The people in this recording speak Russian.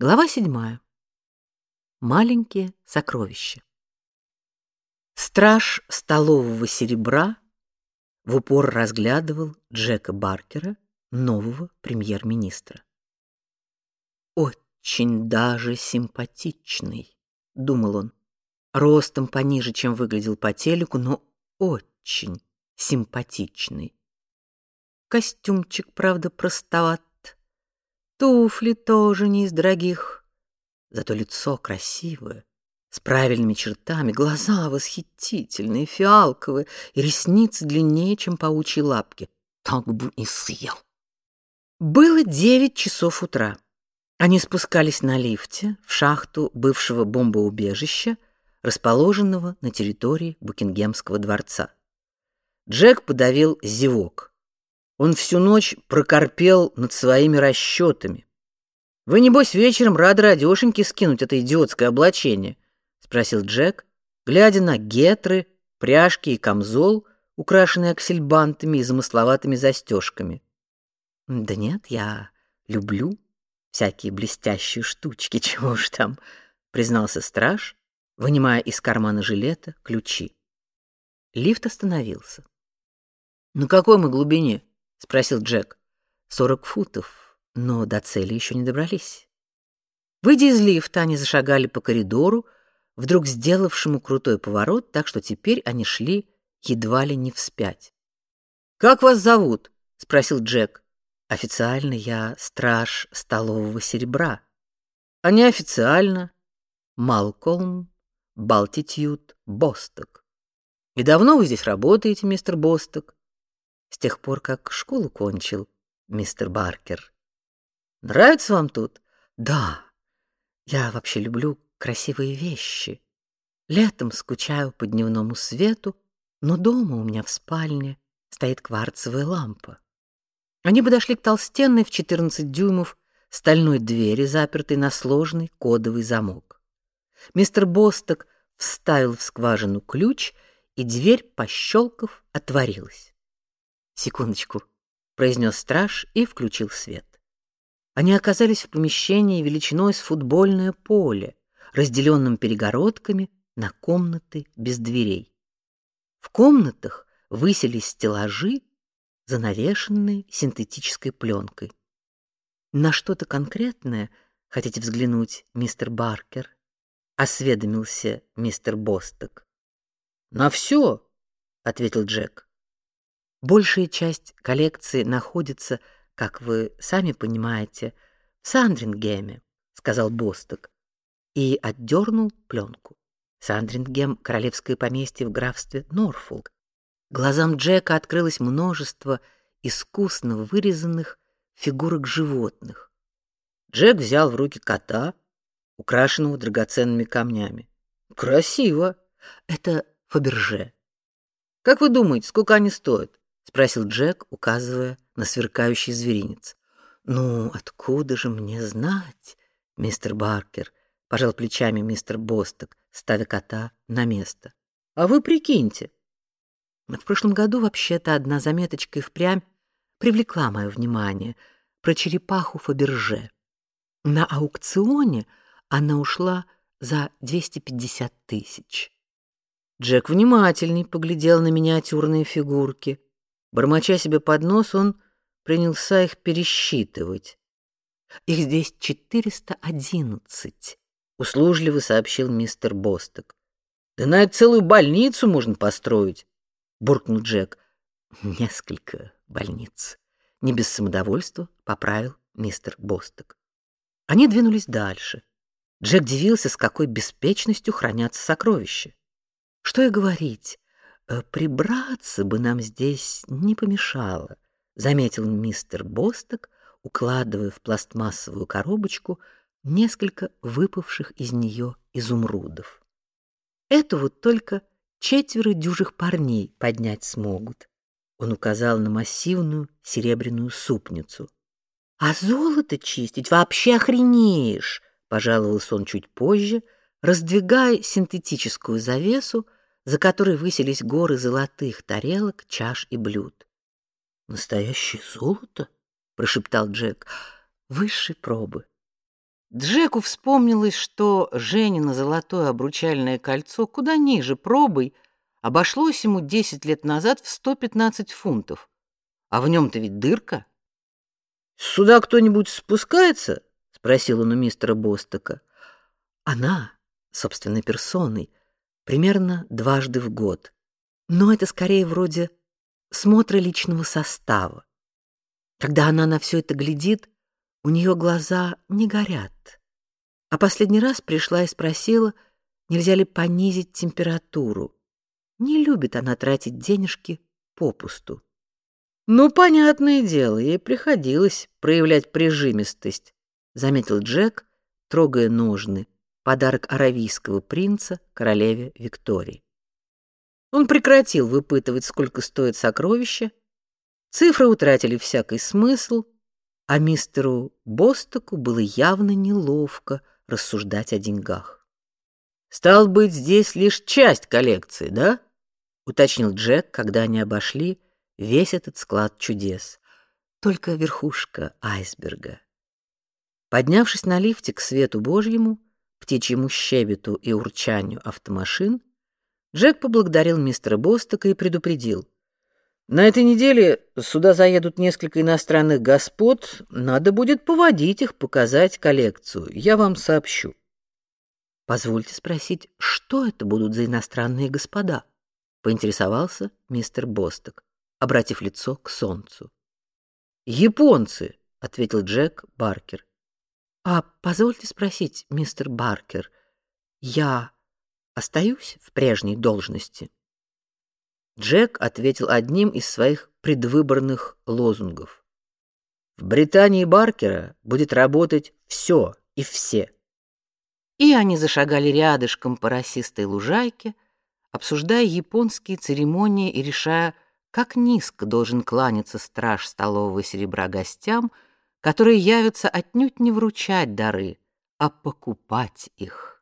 Глава седьмая. Маленькие сокровища. Страж столового серебра в упор разглядывал Джека Баркера, нового премьер-министра. Очень даже симпатичный, думал он. Ростом пониже, чем выглядел по телеку, но очень симпатичный. Костюмчик, правда, простоват. Туфли тоже не из дорогих. Зато лицо красивое, с правильными чертами, глаза восхитительные, фиалковые, и ресницы длиннее, чем паучьи лапки. Так бы и съел. Было девять часов утра. Они спускались на лифте в шахту бывшего бомбоубежища, расположенного на территории Букингемского дворца. Джек подавил зевок. Он всю ночь прокорпел над своими расчетами. Вы небось вечером рады радешеньки скинуть это идиотское облачение, спросил Джек, глядя на гетры, пряжки и камзол, украшенные аксельбантами и замысловатыми застежками. Да нет, я люблю всякие блестящие штучки, чего уж там, признался страж, вынимая из кармана жилета ключи. Лифт остановился. На какой мы глубине? Спросил Джек. «Сорок футов, но до цели еще не добрались. Выйдя из лифта, они зашагали по коридору, вдруг сделавшему крутой поворот, так что теперь они шли едва ли не вспять. Как вас зовут? спросил Джек. Официально я страж столового серебра, а неофициально Малкольм Балтитьют Босток. И давно вы здесь работаете, мистер Босток? С тех пор, как школу кончил, мистер Баркер. Нравится вам тут? Да. Я вообще люблю красивые вещи. Летом скучаю по дневному свету, но дома у меня в спальне стоит кварцевая лампа. Они подошли к толстенной в 14 дюймов стальной двери, запертой на сложный кодовый замок. Мистер Босток вставил в скважину ключ, и дверь, пощелкав, отворилась. Секундочку, произнес страж и включил свет. Они оказались в помещении величиной с футбольное поле, разделенном перегородками на комнаты без дверей. В комнатах высились стеллажи, занавешенные синтетической пленкой. На что-то конкретное хотите взглянуть, мистер Баркер? осведомился мистер Босток. На все, ответил Джек. Большая часть коллекции находится, как вы сами понимаете, в Сандрингеме, сказал Босток и отдернул пленку. Сандрингем королевское поместье в графстве Норфолк. Глазам Джека открылось множество искусно вырезанных фигурок животных. Джек взял в руки кота, украшенного драгоценными камнями. Красиво. Это Фаберже. Как вы думаете, сколько они стоят? Спросил Джек, указывая на сверкающий зверинец. Ну, откуда же мне знать, мистер Баркер? пожал плечами мистер Босток, ставя кота на место. А вы прикиньте. В прошлом году вообще-то одна заметочка и впрямь привлекла мое внимание про черепаху Фаберже. На аукционе она ушла за 250 тысяч. Джек внимательней поглядел на миниатюрные фигурки. Бормоча себе под нос, он принялся их пересчитывать. Их здесь 411, услужливо сообщил мистер Босток. Да на это целую больницу можно построить, буркнул Джек. Несколько больниц. Не без самодовольства поправил мистер Босток. Они двинулись дальше. Джек дивился, с какой беспечностью хранятся сокровища. Что и говорить, прибраться бы нам здесь не помешало, заметил мистер Босток, укладывая в пластмассовую коробочку несколько выпавших из нее изумрудов. Это вот только четверо дюжих парней поднять смогут. Он указал на массивную серебряную супницу. А золото чистить вообще охренеешь, пожаловался он чуть позже, раздвигая синтетическую завесу, за которой высились горы золотых тарелок, чаш и блюд. Настоящее золото, прошептал Джек. Высшей пробы. Джеку вспомнилось, что Женина золотое обручальное кольцо куда ниже пробой обошлось ему 10 лет назад в 115 фунтов. А в нем-то ведь дырка. «Сюда кто-нибудь спускается?» — спросил он у мистера Бостока. Она, собственной персоной, примерно дважды в год. Но это скорее вроде смотра личного состава. Когда она на все это глядит, у нее глаза не горят. А последний раз пришла и спросила, нельзя ли понизить температуру. Не любит она тратить денежки попусту. Ну, понятное дело, ей приходилось проявлять прижимистость, заметил Джек, трогая ножны, подарок аравийского принца королеве Виктории. Он прекратил выпытывать, сколько стоит сокровище. Цифры утратили всякий смысл, а мистеру Бостоку было явно неловко рассуждать о деньгах. Стал быть, здесь лишь часть коллекции, да? уточнил Джек, когда они обошли весь этот склад чудес. Только верхушка айсберга. Поднявшись на лифте к свету Божьему, птичьему щебету и урчанию автомашин, Джек поблагодарил мистера Бостока и предупредил: на этой неделе сюда заедут несколько иностранных господ, надо будет поводить их, показать коллекцию. Я вам сообщу. Позвольте спросить, что это будут за иностранные господа? поинтересовался мистер Босток, обратив лицо к солнцу. Японцы, ответил Джек Баркер. А позвольте спросить, мистер Баркер, я остаюсь в прежней должности? Джек ответил одним из своих предвыборных лозунгов. В Британии Баркера будет работать все и все. И они зашагали рядышком по росистой лужайке, обсуждая японские церемонии и решая, как низко должен кланяться страж столового серебра гостям, которые явятся отнюдь не вручать дары, а покупать их.